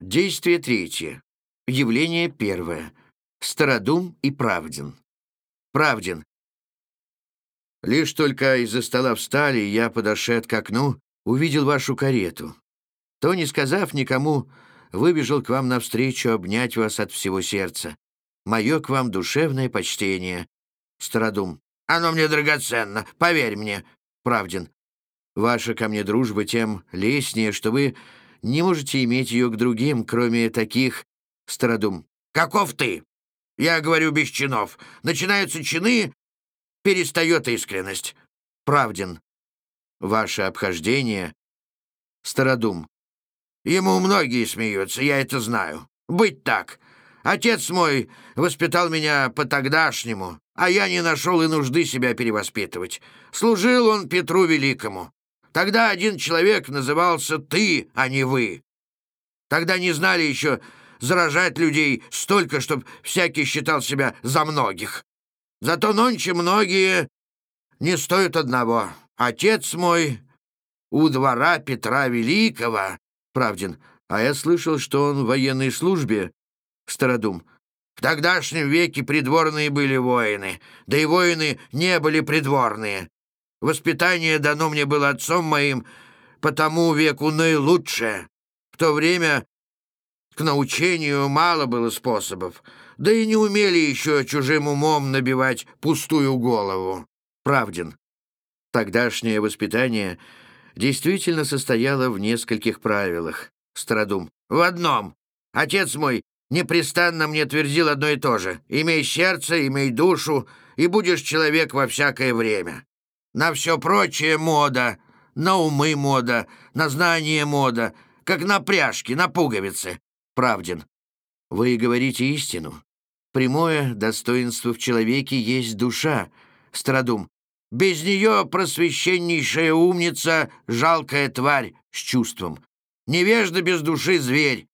Действие третье. Явление первое. Стародум и Правдин. Правдин. Лишь только из-за стола встали, я, подошед к окну, увидел вашу карету. То, не сказав никому, выбежал к вам навстречу обнять вас от всего сердца. Мое к вам душевное почтение. Стародум. Оно мне драгоценно, поверь мне. Правдин. Ваша ко мне дружба тем лестнее, что вы не можете иметь ее к другим, кроме таких... Стародум. Каков ты? Я говорю без чинов. Начинаются чины, перестает искренность. Правдин. Ваше обхождение. Стародум. Ему многие смеются, я это знаю. Быть так. Отец мой воспитал меня по-тогдашнему, а я не нашел и нужды себя перевоспитывать. Служил он Петру Великому. Тогда один человек назывался «ты», а не «вы». Тогда не знали еще заражать людей столько, чтобы всякий считал себя за многих. Зато нонче многие не стоят одного. Отец мой у двора Петра Великого, Правдин, а я слышал, что он в военной службе, Стародум. В тогдашнем веке придворные были воины, да и воины не были придворные. Воспитание дано мне было отцом моим по тому веку наилучшее. В то время к научению мало было способов, да и не умели еще чужим умом набивать пустую голову. Правдин. Тогдашнее воспитание действительно состояло в нескольких правилах. Стародум. В одном. Отец мой непрестанно мне твердил одно и то же. «Имей сердце, имей душу, и будешь человек во всякое время». На все прочее мода, на умы мода, на знание мода, как на пряжки, на пуговицы. Правдин. Вы говорите истину. Прямое достоинство в человеке есть душа. Стародум. Без нее просвященнейшая умница — жалкая тварь с чувством. Невежда без души — зверь.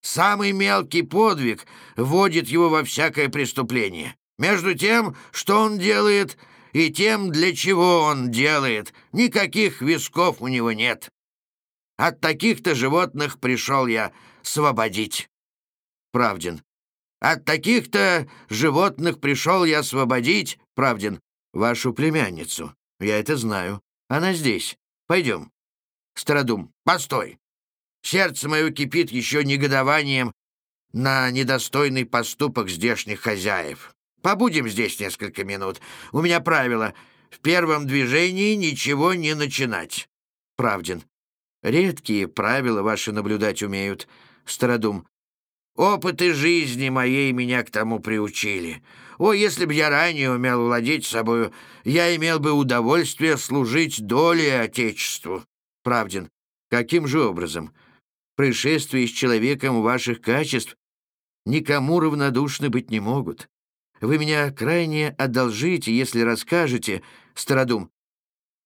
Самый мелкий подвиг вводит его во всякое преступление. Между тем, что он делает, и тем, для чего он делает, никаких висков у него нет. От таких-то животных пришел я освободить. Правдин. От таких-то животных пришел я освободить, Правдин, вашу племянницу. Я это знаю. Она здесь. Пойдем. Стародум. Постой. Сердце мое кипит еще негодованием на недостойный поступок здешних хозяев. Побудем здесь несколько минут. У меня правило — в первом движении ничего не начинать. Правдин. Редкие правила ваши наблюдать умеют. Стародум. Опыты жизни моей меня к тому приучили. О, если б я ранее умел владеть собою, я имел бы удовольствие служить доле Отечеству. Правдин. Каким же образом? Происшествия с человеком ваших качеств никому равнодушны быть не могут. Вы меня крайне одолжите, если расскажете, Стародум.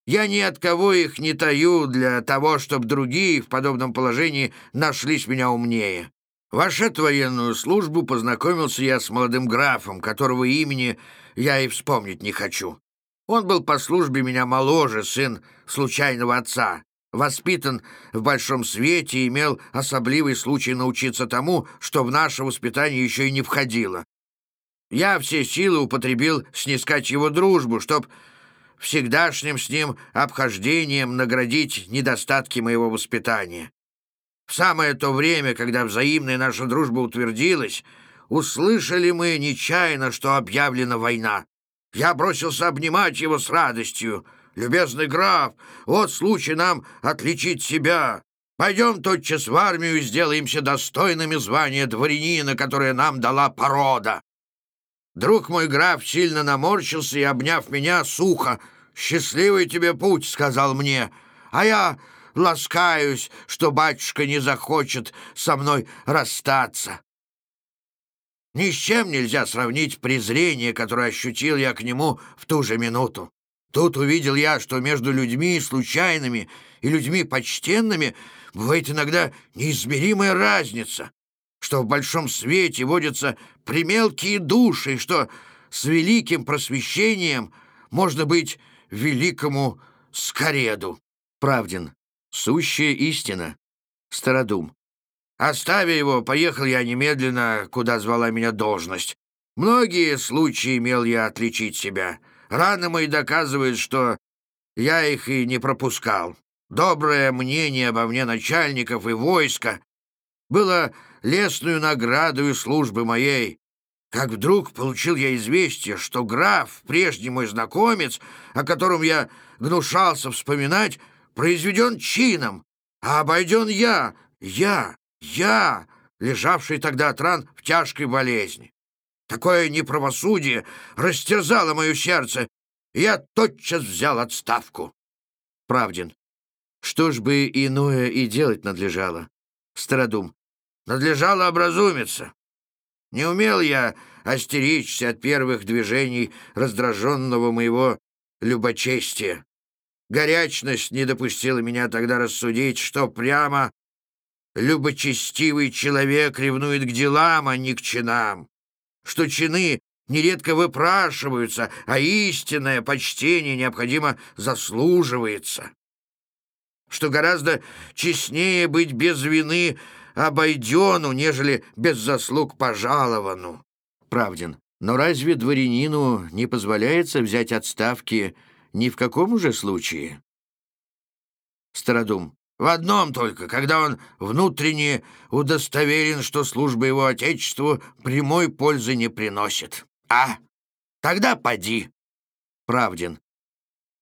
Я ни от кого их не таю для того, чтобы другие в подобном положении нашлись меня умнее. Вошед в военную службу, познакомился я с молодым графом, которого имени я и вспомнить не хочу. Он был по службе меня моложе, сын случайного отца. Воспитан в большом свете и имел особливый случай научиться тому, что в наше воспитание еще и не входило. Я все силы употребил снискать его дружбу, чтоб всегдашним с ним обхождением наградить недостатки моего воспитания. В самое то время, когда взаимная наша дружба утвердилась, услышали мы нечаянно, что объявлена война. Я бросился обнимать его с радостью. «Любезный граф, вот случай нам отличить себя. Пойдем тотчас в армию и сделаемся достойными звания дворянина, которое нам дала порода». Друг мой граф сильно наморщился и, обняв меня, сухо, «Счастливый тебе путь», — сказал мне, а я ласкаюсь, что батюшка не захочет со мной расстаться. Ни с чем нельзя сравнить презрение, которое ощутил я к нему в ту же минуту. Тут увидел я, что между людьми случайными и людьми почтенными бывает иногда неизмеримая разница, что в большом свете водятся примелкие души, что с великим просвещением можно быть великому скореду. Правдин. Сущая истина. Стародум. Оставя его, поехал я немедленно, куда звала меня должность. Многие случаи имел я отличить себя. Раны мои доказывают, что я их и не пропускал. Доброе мнение обо мне начальников и войска было лестную наградою службы моей. Как вдруг получил я известие, что граф, прежний мой знакомец, о котором я гнушался вспоминать, произведен чином, а обойден я, я, я, лежавший тогда от ран в тяжкой болезни. Такое неправосудие растерзало мое сердце, и я тотчас взял отставку. Правдин. Что ж бы иное и делать надлежало? Стародум. Надлежало образумиться. Не умел я остеречься от первых движений раздраженного моего любочестия. Горячность не допустила меня тогда рассудить, что прямо любочестивый человек ревнует к делам, а не к чинам, что чины нередко выпрашиваются, а истинное почтение необходимо заслуживается, что гораздо честнее быть без вины обойдену, нежели без заслуг пожаловану. Правдин. Но разве дворянину не позволяется взять отставки ни в каком уже случае? Стародум. В одном только, когда он внутренне удостоверен, что служба его отечеству прямой пользы не приносит. А? Тогда поди. Правдин.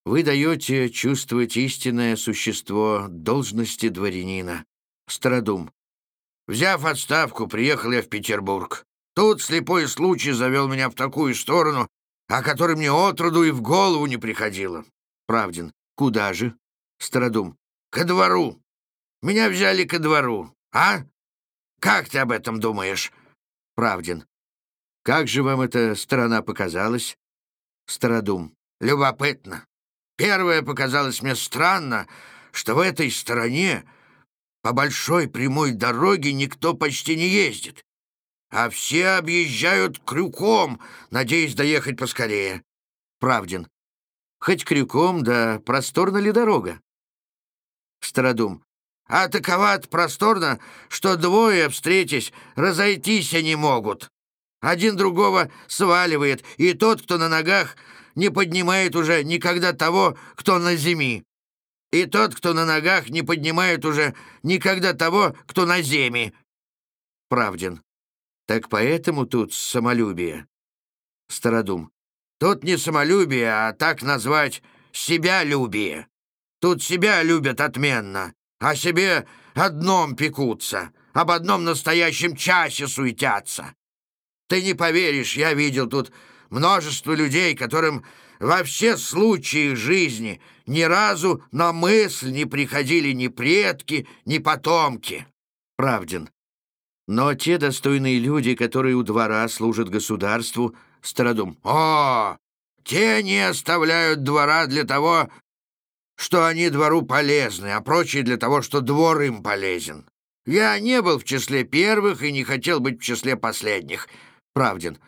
Вы даете чувствовать истинное существо должности дворянина. Стародум. Взяв отставку, приехал я в Петербург. Тут слепой случай завел меня в такую сторону, о которой мне отроду и в голову не приходило. Правдин. Куда же? Стародум. Ко двору. Меня взяли ко двору. А? Как ты об этом думаешь? Правдин. Как же вам эта сторона показалась? Стародум. Любопытно. Первое показалось мне странно, что в этой стороне по большой прямой дороге никто почти не ездит, а все объезжают крюком, надеясь доехать поскорее. Правдин. Хоть крюком, да просторна ли дорога? Стародум. А такова просторно, что двое, встретясь, разойтись не могут. Один другого сваливает, и тот, кто на ногах, не поднимает уже никогда того, кто на земи. И тот, кто на ногах, не поднимает уже никогда того, кто на земе. Правдин. Так поэтому тут самолюбие. Стародум. Тут не самолюбие, а так назвать себялюбие. Тут себя любят отменно, а себе одном пекутся, об одном настоящем часе суетятся. Ты не поверишь, я видел тут множество людей, которым во все случаи жизни ни разу на мысль не приходили ни предки, ни потомки. Правдин. Но те достойные люди, которые у двора служат государству, Стародум. О, те не оставляют двора для того, что они двору полезны, а прочие для того, что двор им полезен. Я не был в числе первых и не хотел быть в числе последних. Правдин.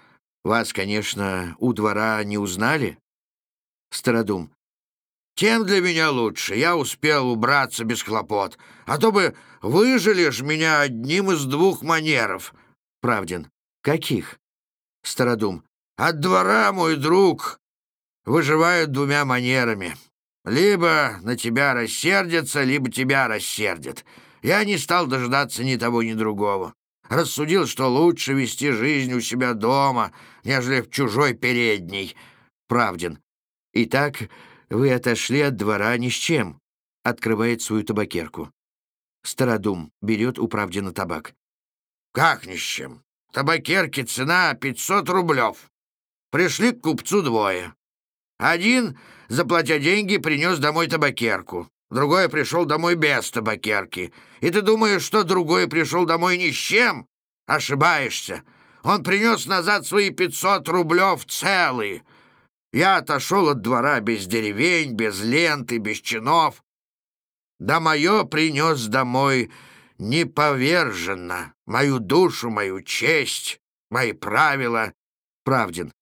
Вас, конечно, у двора не узнали? Стародум. Тем для меня лучше. Я успел убраться без хлопот. А то бы выжили ж меня одним из двух манеров. Правдин. Каких? Стародум. От двора, мой друг, выживают двумя манерами. Либо на тебя рассердятся, либо тебя рассердят. Я не стал дожидаться ни того, ни другого. Рассудил, что лучше вести жизнь у себя дома, нежели в чужой передней. Правдин. Итак, вы отошли от двора ни с чем. Открывает свою табакерку. Стародум берет у Правдина табак. Как ни с чем? Табакерки цена 500 рублев. Пришли к купцу двое. Один, заплатя деньги, принес домой табакерку. Другой пришел домой без табакерки. И ты думаешь, что другой пришел домой ни с чем? Ошибаешься. Он принес назад свои 500 рублев целые. Я отошел от двора без деревень, без ленты, без чинов. Да мое принес домой неповерженно, мою душу, мою честь, мои правила. Правдин,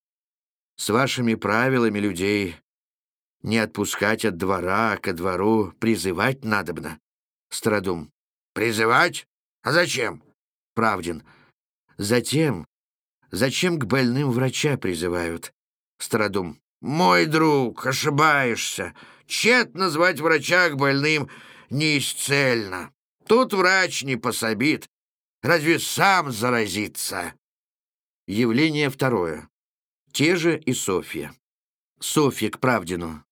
с вашими правилами людей не отпускать от двора ко двору призывать надобно. Страдум. Призывать? А зачем? Правдин. Затем, зачем к больным врача призывают? Стародум. Мой друг, ошибаешься. Тщетно звать врача к больным неисцельно. Тут врач не пособит. Разве сам заразится? Явление второе. Те же и Софья. Софья к Правдину.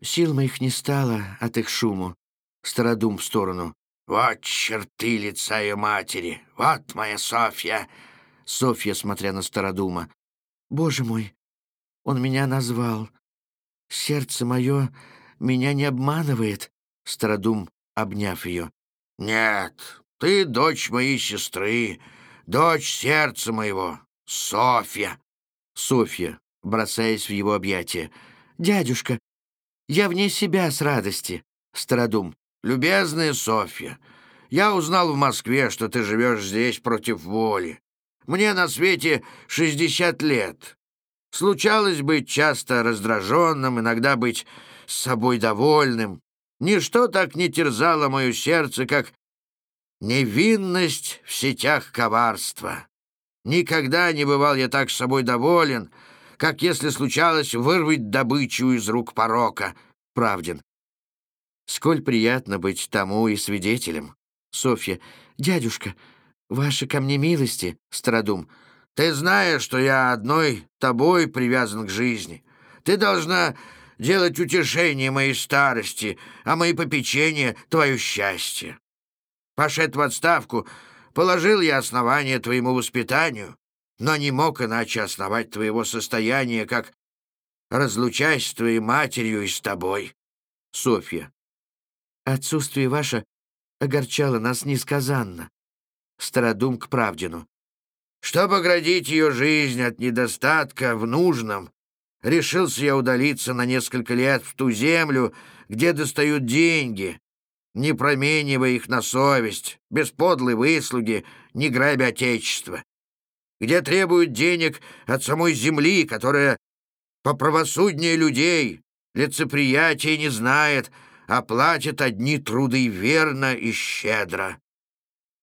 Сил моих не стало от их шуму. Стародум в сторону. «Вот черты лица ее матери! Вот моя Софья!» Софья, смотря на Стародума. «Боже мой, он меня назвал. Сердце мое меня не обманывает». Стародум, обняв ее. «Нет, ты дочь моей сестры, дочь сердца моего, Софья». Софья, бросаясь в его объятия. «Дядюшка, я вне себя с радости». Стародум. «Любезная Софья, я узнал в Москве, что ты живешь здесь против воли. Мне на свете шестьдесят лет. Случалось быть часто раздраженным, иногда быть с собой довольным. Ничто так не терзало мое сердце, как невинность в сетях коварства. Никогда не бывал я так с собой доволен, как если случалось вырвать добычу из рук порока. Правдин. Сколь приятно быть тому и свидетелем. Софья. Дядюшка, ваши ко мне милости, Стародум. Ты знаешь, что я одной тобой привязан к жизни. Ты должна делать утешение моей старости, а мои попечения — твое счастье. Пошед в отставку, положил я основание твоему воспитанию, но не мог иначе основать твоего состояния, как разлучаясь с твоей матерью и с тобой. Софья. Отсутствие ваше огорчало нас несказанно. Стародум к Правдину. Чтобы оградить ее жизнь от недостатка в нужном, решился я удалиться на несколько лет в ту землю, где достают деньги, не променивая их на совесть, без подлой выслуги, не грабя отечество, где требуют денег от самой земли, которая по правосуднее людей лицеприятия не знает, а платит одни труды верно и щедро.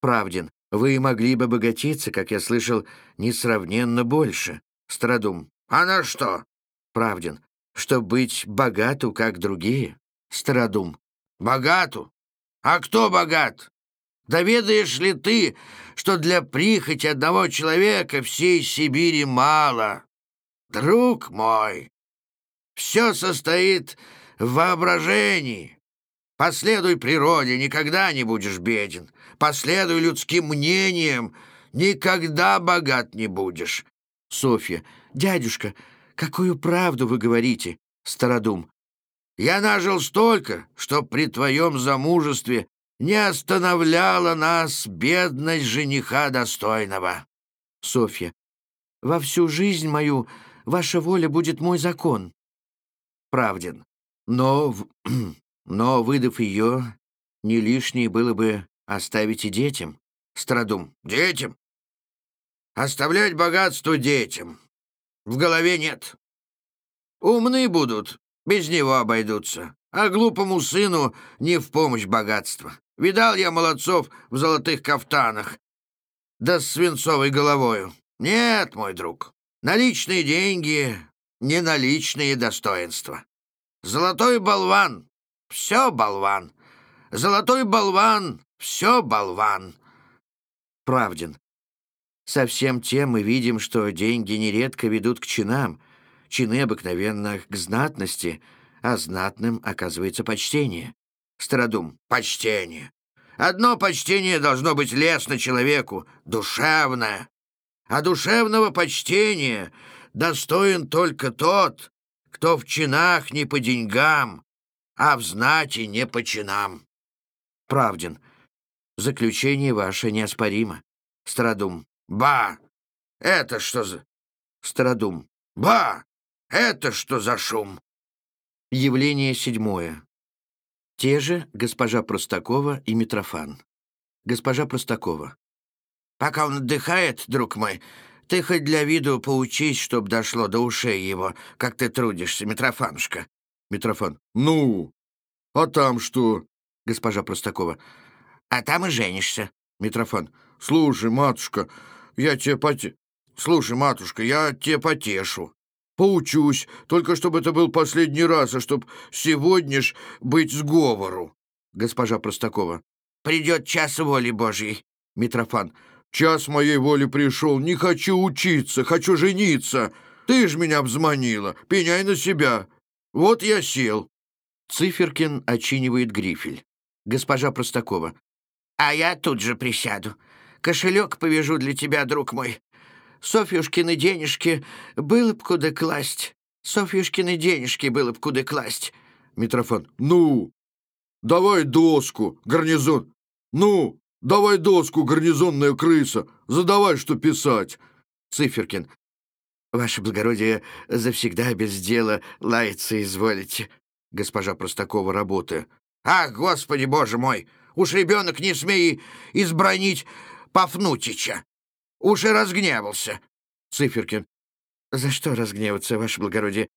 Правдин, вы могли бы богатиться, как я слышал, несравненно больше. Страдум. А на что? Правдин. Чтоб быть богату, как другие. Стародум. Богату? А кто богат? Доведаешь ли ты, что для прихоти одного человека всей Сибири мало? Друг мой, все состоит в воображении. Последуй природе, никогда не будешь беден. Последуй людским мнениям, никогда богат не будешь. Софья. Дядюшка, какую правду вы говорите? Стародум. Я нажил столько, что при твоем замужестве не остановляла нас бедность жениха достойного. Софья. Во всю жизнь мою ваша воля будет мой закон. Правдин. Но, но выдав ее, не лишнее было бы оставить и детям. Страдум. Детям? Оставлять богатство детям. В голове нет. Умны будут, без него обойдутся. А глупому сыну не в помощь богатства. Видал я молодцов в золотых кафтанах, да с свинцовой головою. Нет, мой друг, наличные деньги — не наличные достоинства. Золотой болван — все болван. Золотой болван — все болван. Со всем тем мы видим, что деньги нередко ведут к чинам, чины обыкновенно к знатности, а знатным оказывается почтение. Стародум. Почтение. Одно почтение должно быть лестно человеку, душевное. А душевного почтения достоин только тот, кто в чинах не по деньгам, а в знати не по чинам. Правдин. Заключение ваше неоспоримо. Стародум. Ба! Это что за... Стародум. Ба! Это что за шум? Явление седьмое. Те же госпожа Простакова и Митрофан. Госпожа Простакова. «Пока он отдыхает, друг мой, ты хоть для виду поучись, чтоб дошло до ушей его, как ты трудишься, Митрофанушка». Митрофан. «Ну, а там что?» Госпожа Простакова. «А там и женишься». Митрофан. «Слушай, матушка, я тебе поте... Слушай, матушка, я тебе потешу. Поучусь, только чтобы это был последний раз, а чтоб сегодня ж быть сговору». Госпожа Простакова. «Придет час воли Божьей». Митрофан. «Час моей воли пришел. Не хочу учиться, хочу жениться. Ты ж меня взманила. Пеняй на себя. Вот я сел». Циферкин очинивает грифель. Госпожа Простакова. «А я тут же присяду. Кошелек повяжу для тебя, друг мой. Софьюшкины денежки было б куда класть. Софьюшкины денежки было б куда класть». Митрофан. «Ну, давай доску, гарнизон. Ну, давай доску, гарнизонная крыса. Задавай, что писать». Циферкин. «Ваше благородие завсегда без дела лаяться изволите». Госпожа Простакова, работая. «Ах, господи, боже мой! Уж ребенок не смей избронить Пафнутича! Уж и разгневался!» Циферкин. «За что разгневаться, ваше благородие?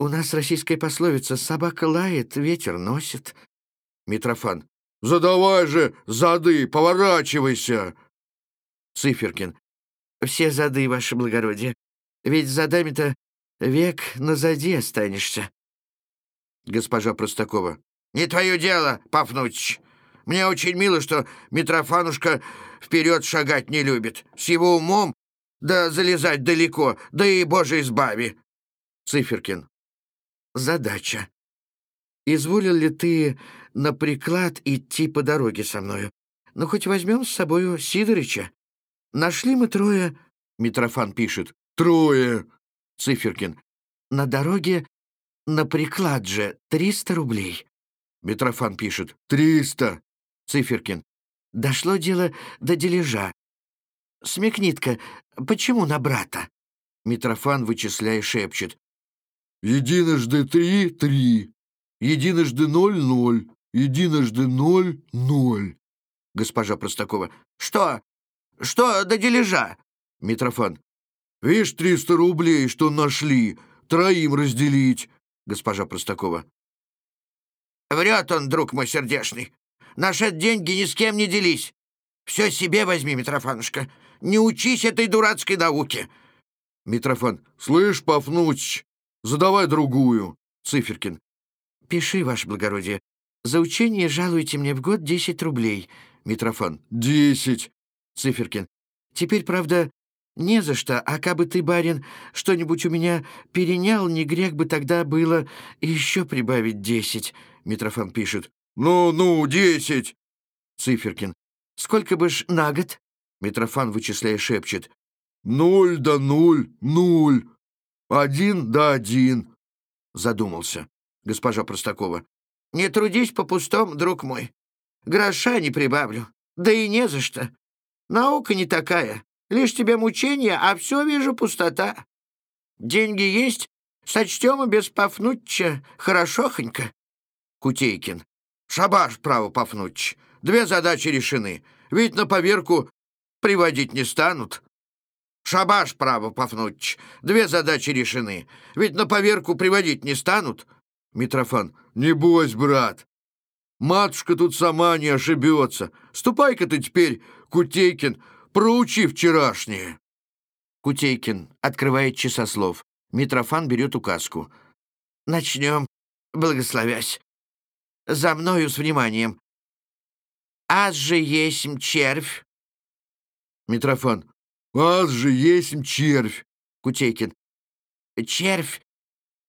У нас российская пословица «собака лает, ветер носит». Митрофан. «Задавай же зады, поворачивайся!» Циферкин. «Все зады, ваше благородие. Ведь задами-то век назади останешься». Госпожа Простакова. «Не твое дело, Пафнутич. Мне очень мило, что Митрофанушка вперед шагать не любит. С его умом да залезать далеко, да и, Боже, избави. Циферкин. Задача. Изволил ли ты на приклад идти по дороге со мною? Ну, хоть возьмем с собою Сидорыча. Нашли мы трое... Митрофан пишет. Трое. Циферкин. На дороге на приклад же триста рублей. Митрофан пишет. Триста. Циферкин. Дошло дело до дележа. Смекнитка, почему на брата? Митрофан, вычисляя, шепчет. Единожды три — три. Единожды ноль — ноль. Единожды ноль — ноль. Госпожа Простакова. Что? Что до дележа? Митрофан. Видишь, триста рублей, что нашли. Троим разделить. Госпожа Простакова. Врет он, друг мой сердешный. Наши деньги ни с кем не делись. Все себе возьми, Митрофанушка. Не учись этой дурацкой науке. Митрофан. Слышь, Пафнутич, задавай другую. Циферкин. Пиши, ваше благородие. За учение жалуйте мне в год десять рублей. Митрофан. Десять. Циферкин. Теперь, правда, не за что, а кабы ты, барин, что-нибудь у меня перенял, не грех бы тогда было еще прибавить десять. Митрофан пишет. «Ну-ну, десять!» Циферкин. «Сколько бы ж на год?» Митрофан, вычисляя, шепчет. «Ноль да нуль, нуль. Один да один». Задумался. Госпожа Простакова. «Не трудись по-пустому, друг мой. Гроша не прибавлю. Да и не за что. Наука не такая. Лишь тебе мучения, а все вижу пустота. Деньги есть, сочтем и без Пафнутча хорошохонько». Кутейкин. Шабаш, право, Пафнутич. Две задачи решены. Ведь на поверку приводить не станут. Шабаш, право, Пафнутич. Две задачи решены. Ведь на поверку приводить не станут. Митрофан. Не бойся, брат. Матушка тут сама не ошибется. Ступай-ка ты теперь, Кутейкин, проучи вчерашнее. Кутейкин открывает часослов. Митрофан берет указку. Начнем, благословясь за мною с вниманием. «Аз же есть червь!» Митрофан. «Аз же есть червь!» Кутейкин. «Червь,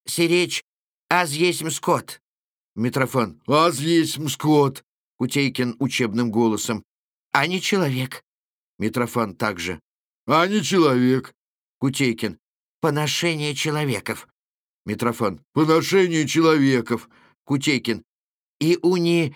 сиречь, аз есть скот!» Митрофан. «Аз есть скот!» Кутейкин учебным голосом. «А не человек!» Митрофан также. «А не человек!» Кутейкин. «Поношение человеков!» Митрофан. «Поношение человеков!» Кутейкин и уни